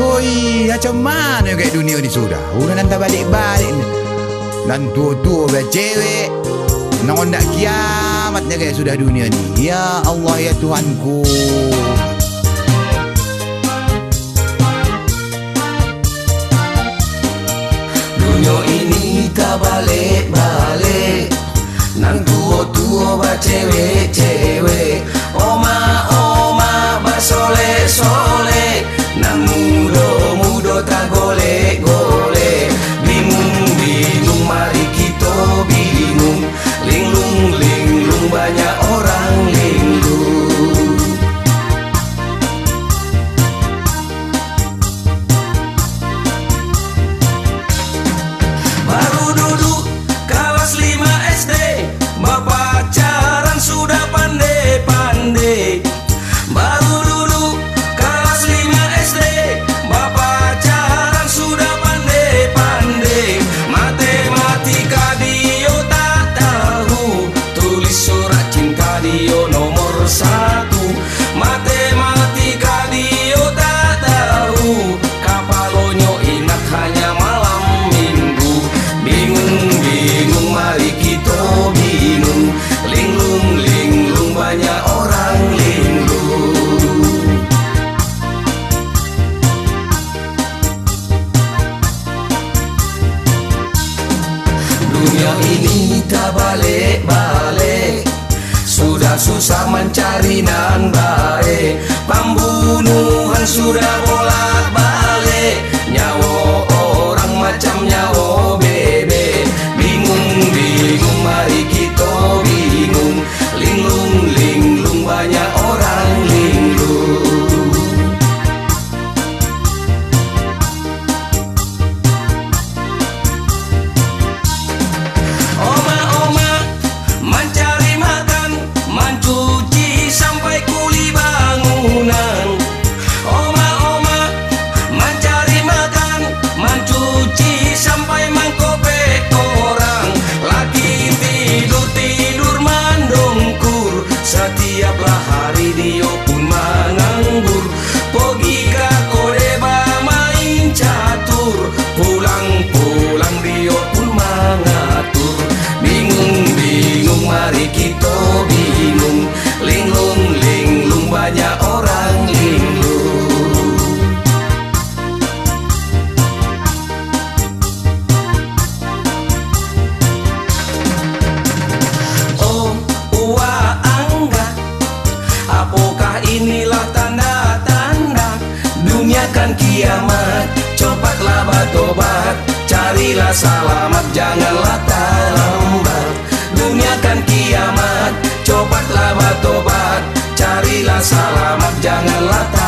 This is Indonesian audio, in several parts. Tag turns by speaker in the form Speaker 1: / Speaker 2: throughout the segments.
Speaker 1: Hoi, macam mana kat dunia ni sudah? Orang nak balik-balik ni. Dan tua-tua biar cewek. Nak nak kiamatnya kat sudah dunia ni. Ya Allah, ya Tuhanku.
Speaker 2: ku. minta balik-balik Sudah susah mencari nan baik. Pembunuhan sudah mulai. tiap hari di selamat Carilah selamat janganlah terlambat Dunia kan kiamat Cobatlah bertobat Carilah selamat janganlah terlambat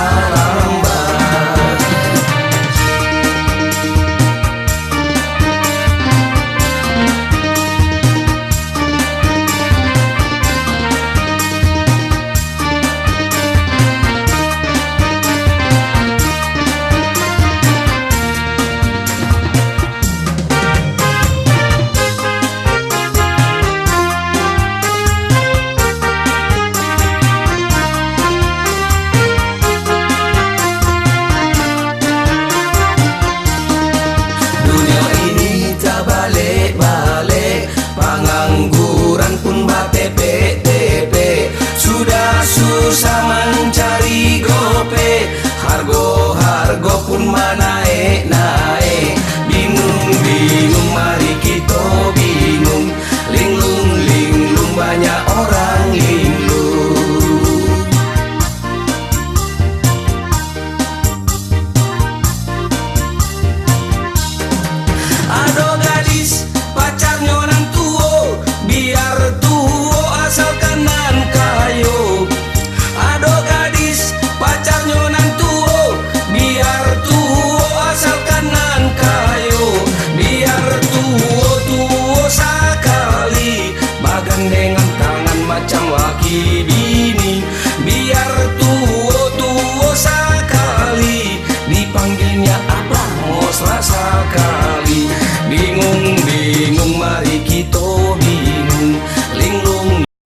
Speaker 2: amargo. kali Bagandengan tangan macam waki bini Biar tuo-tuo sekali.